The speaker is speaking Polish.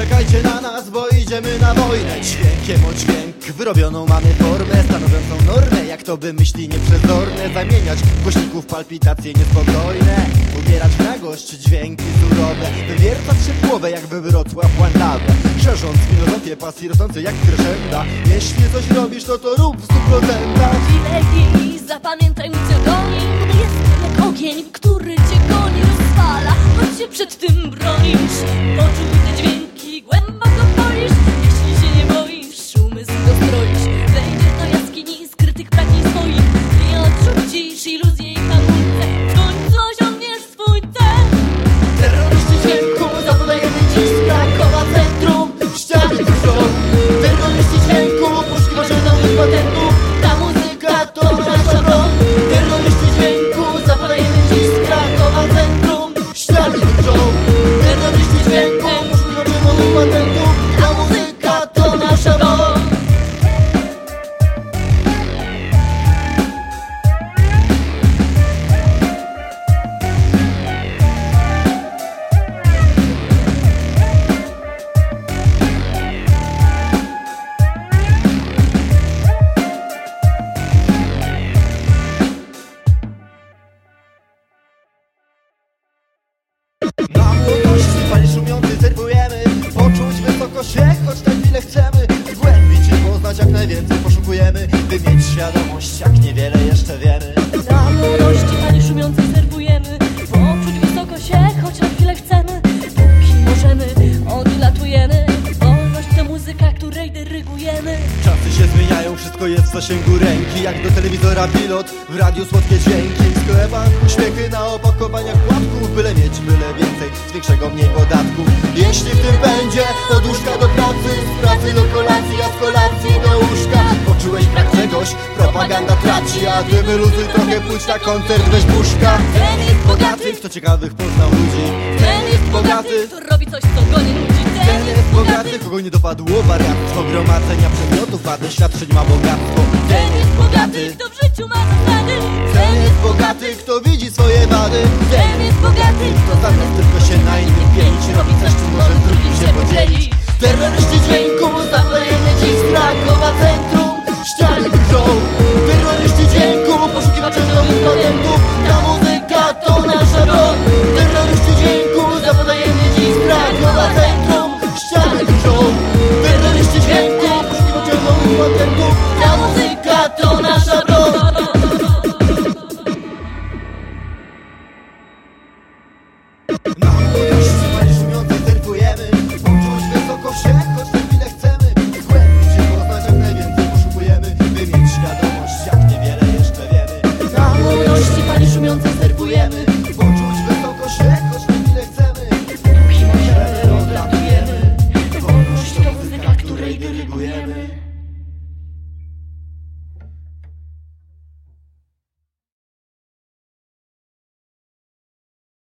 czekajcie na nas, bo idziemy na wojnę. Dźwiękiem o dźwięk wyrobioną mamy formę. Stanowiącą normę, jak to by myśli nieprzezorne. Zamieniać głośników palpitacje niespokojne. Ubierać w nagość dźwięki surowe. Wywiercać się głowę jakby Wrocław łandawę Szerząc filozofię pasji rosnącej jak crescenda. Jeśli coś robisz, to to rób w stu procentach. Zapamiętaj mój pseudonim. Jestem jak ogień, który cię goni, rozwala Choć się przed tym bronisz. Poczuj Wysoko się, choć na chwilę chcemy. Zgłębić i poznać jak najwięcej poszukujemy By mieć świadomość, jak niewiele jeszcze wiemy. Na młodości fali szumiącej serwujemy Poczuć wysoko się, choć na chwilę chcemy. Póki możemy, odlatujemy. Wolność to muzyka, której dyrygujemy wszystko jest w zasięgu ręki Jak do telewizora pilot, w radiu słodkie dźwięki. W sklepach uśmiechy na opakowaniach płatków Byle mieć, byle więcej, z większego mniej podatku. Jeśli w tym będzie, od łóżka do pracy Z pracy do kolacji, a z kolacji do łóżka Poczułeś brak czegoś, propaganda traci A ty wyluzuj trochę, pójdź na koncert, weź puszka. Ten jest bogaty, Kto ciekawych poznał ludzi. Ten jest bogaty. Kto robi coś, co goni ludzi. Ten jest bogaty, kogo nie dopadło wariactwo Gromadzenia przedmiotów, a doświadczeń ma bogactwo. Ten jest bogaty, kto w życiu ma zasady. Ten jest bogaty, kto widzi